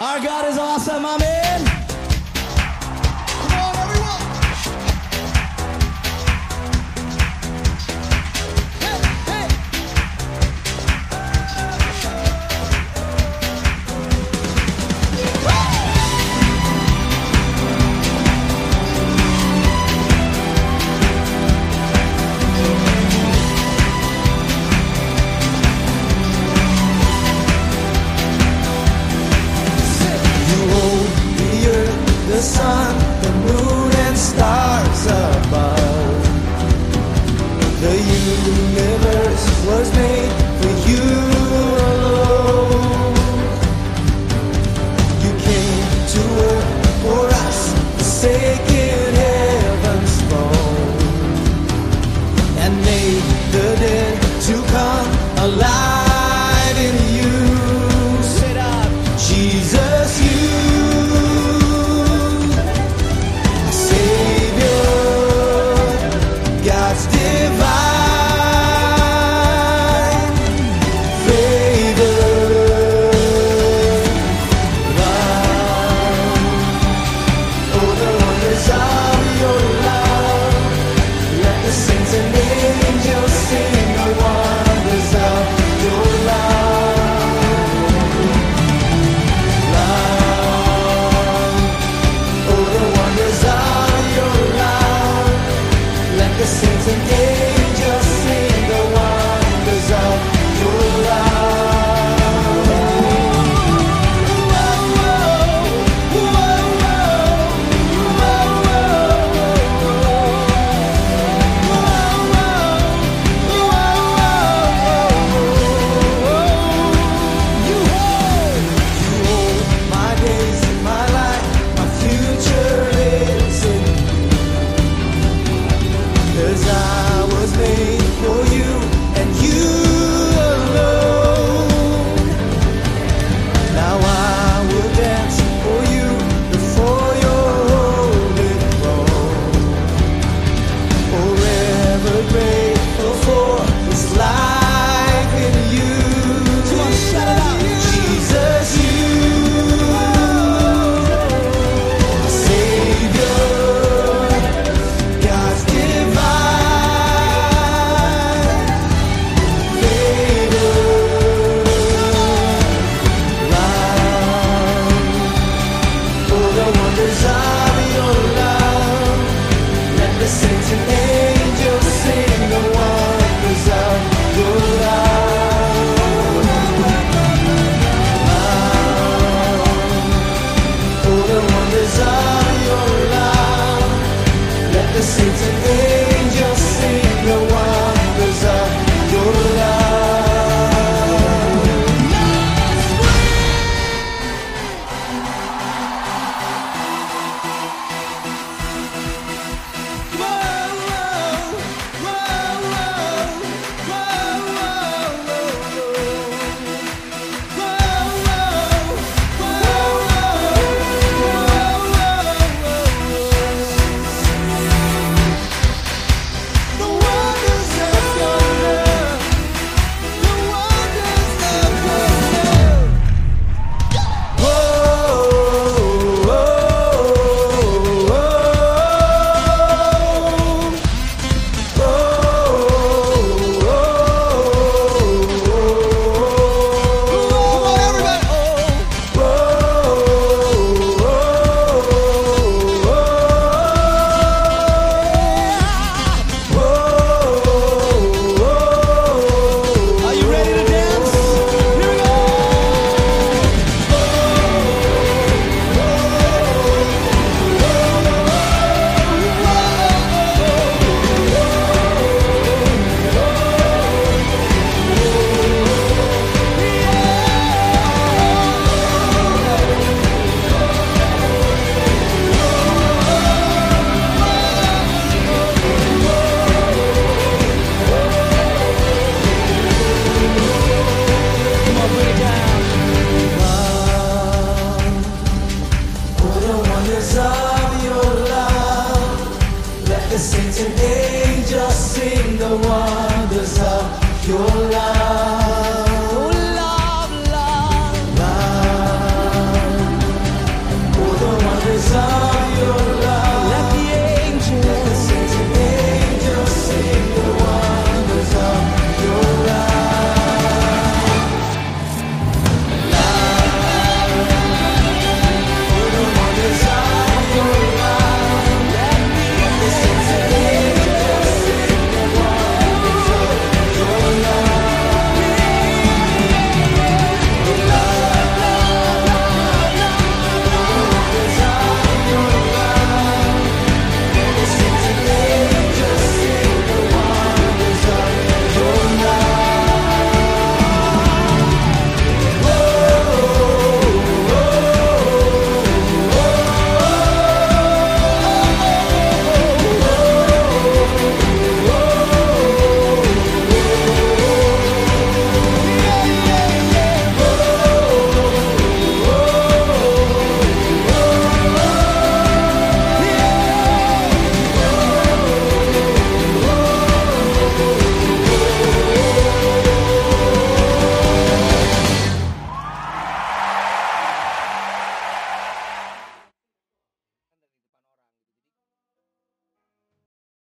Our God is awesome. Amen. was made for you alone. You came to work for us.